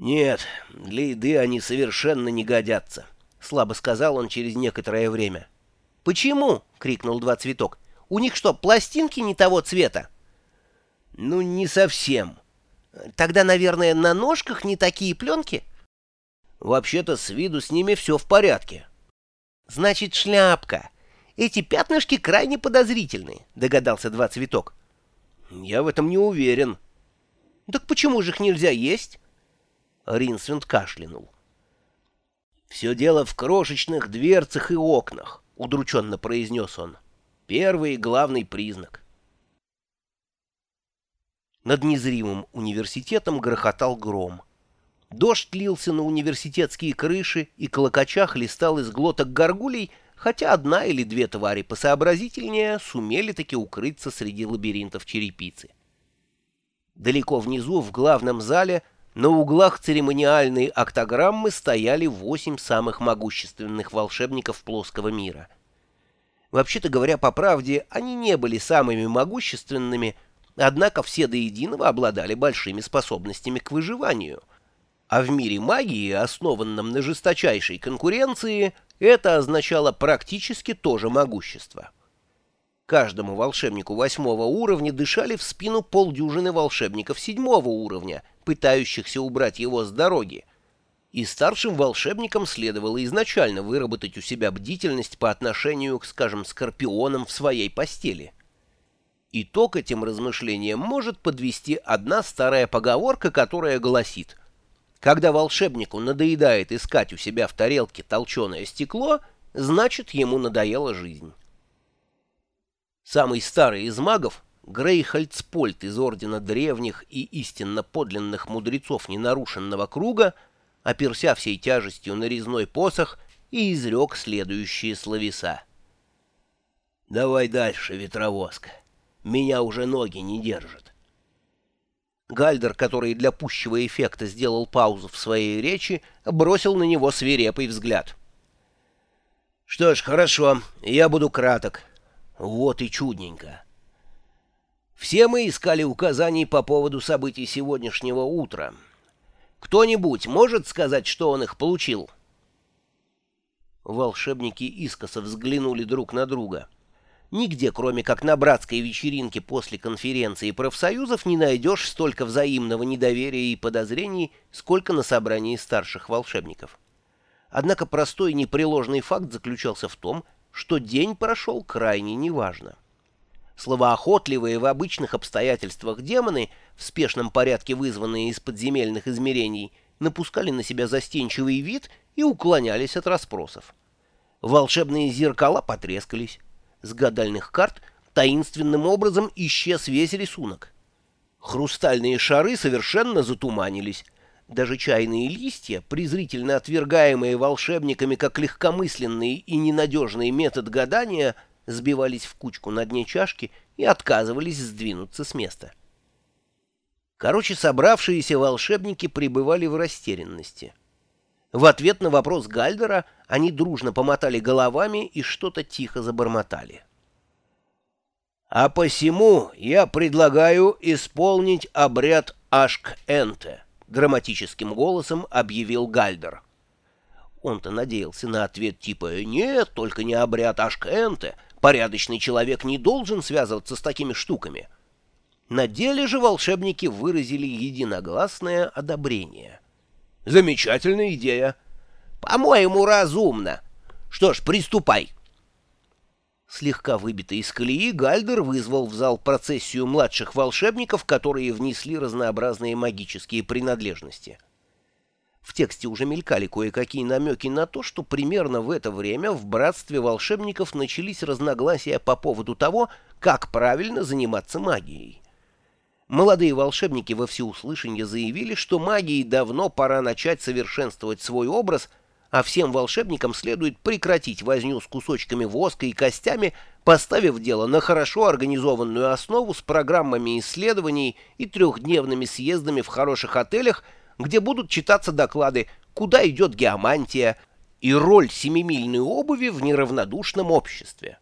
«Нет, для еды они совершенно не годятся», — слабо сказал он через некоторое время. «Почему?» — крикнул два цветок. «У них что, пластинки не того цвета?» «Ну, не совсем». «Тогда, наверное, на ножках не такие пленки?» «Вообще-то с виду с ними все в порядке». «Значит, шляпка. Эти пятнышки крайне подозрительны», — догадался два цветок. «Я в этом не уверен». «Так почему же их нельзя есть?» Ринсвинд кашлянул. «Все дело в крошечных дверцах и окнах», — удрученно произнес он. «Первый и главный признак». Над незримым университетом грохотал гром. Дождь лился на университетские крыши и колокача хлестал из глоток горгулей, хотя одна или две твари посообразительнее сумели таки укрыться среди лабиринтов черепицы. Далеко внизу, в главном зале, на углах церемониальной октограммы стояли восемь самых могущественных волшебников плоского мира. Вообще-то говоря по правде, они не были самыми могущественными, однако все до единого обладали большими способностями к выживанию. А в мире магии, основанном на жесточайшей конкуренции, это означало практически то же могущество. Каждому волшебнику восьмого уровня дышали в спину полдюжины волшебников седьмого уровня, пытающихся убрать его с дороги. И старшим волшебникам следовало изначально выработать у себя бдительность по отношению к, скажем, скорпионам в своей постели. Итог этим размышлениям может подвести одна старая поговорка, которая гласит «Когда волшебнику надоедает искать у себя в тарелке толченое стекло, значит, ему надоела жизнь». Самый старый из магов, Грейхальцпольт из Ордена Древних и истинно подлинных мудрецов ненарушенного круга, оперся всей тяжестью на резной посох и изрек следующие словеса. «Давай дальше, ветровозка. Меня уже ноги не держат». Гальдер, который для пущего эффекта сделал паузу в своей речи, бросил на него свирепый взгляд. «Что ж, хорошо, я буду краток. Вот и чудненько. Все мы искали указаний по поводу событий сегодняшнего утра. Кто-нибудь может сказать, что он их получил? Волшебники искоса взглянули друг на друга. Нигде, кроме как на братской вечеринке после конференции профсоюзов, не найдешь столько взаимного недоверия и подозрений, сколько на собрании старших волшебников. Однако простой непреложный факт заключался в том, что день прошел крайне неважно. Словоохотливые в обычных обстоятельствах демоны, в спешном порядке вызванные из подземельных измерений, напускали на себя застенчивый вид и уклонялись от расспросов. Волшебные зеркала потрескались. С гадальных карт таинственным образом исчез весь рисунок. Хрустальные шары совершенно затуманились, даже чайные листья, презрительно отвергаемые волшебниками как легкомысленный и ненадежный метод гадания, сбивались в кучку на дне чашки и отказывались сдвинуться с места. Короче, собравшиеся волшебники пребывали в растерянности. В ответ на вопрос Гальдера они дружно помотали головами и что-то тихо забормотали. «А посему я предлагаю исполнить обряд Ашк-Энте», драматическим голосом объявил Гальдер. Он-то надеялся на ответ типа «Нет, только не обряд Ашкенте. Порядочный человек не должен связываться с такими штуками». На деле же волшебники выразили единогласное одобрение. «Замечательная идея!» «По-моему, разумно. Что ж, приступай!» Слегка выбитый из колеи, Гальдер вызвал в зал процессию младших волшебников, которые внесли разнообразные магические принадлежности. Тексте уже мелькали кое-какие намеки на то, что примерно в это время в Братстве волшебников начались разногласия по поводу того, как правильно заниматься магией. Молодые волшебники во всеуслышание заявили, что магии давно пора начать совершенствовать свой образ — а всем волшебникам следует прекратить возню с кусочками воска и костями, поставив дело на хорошо организованную основу с программами исследований и трехдневными съездами в хороших отелях, где будут читаться доклады «Куда идет геомантия» и роль семимильной обуви в неравнодушном обществе.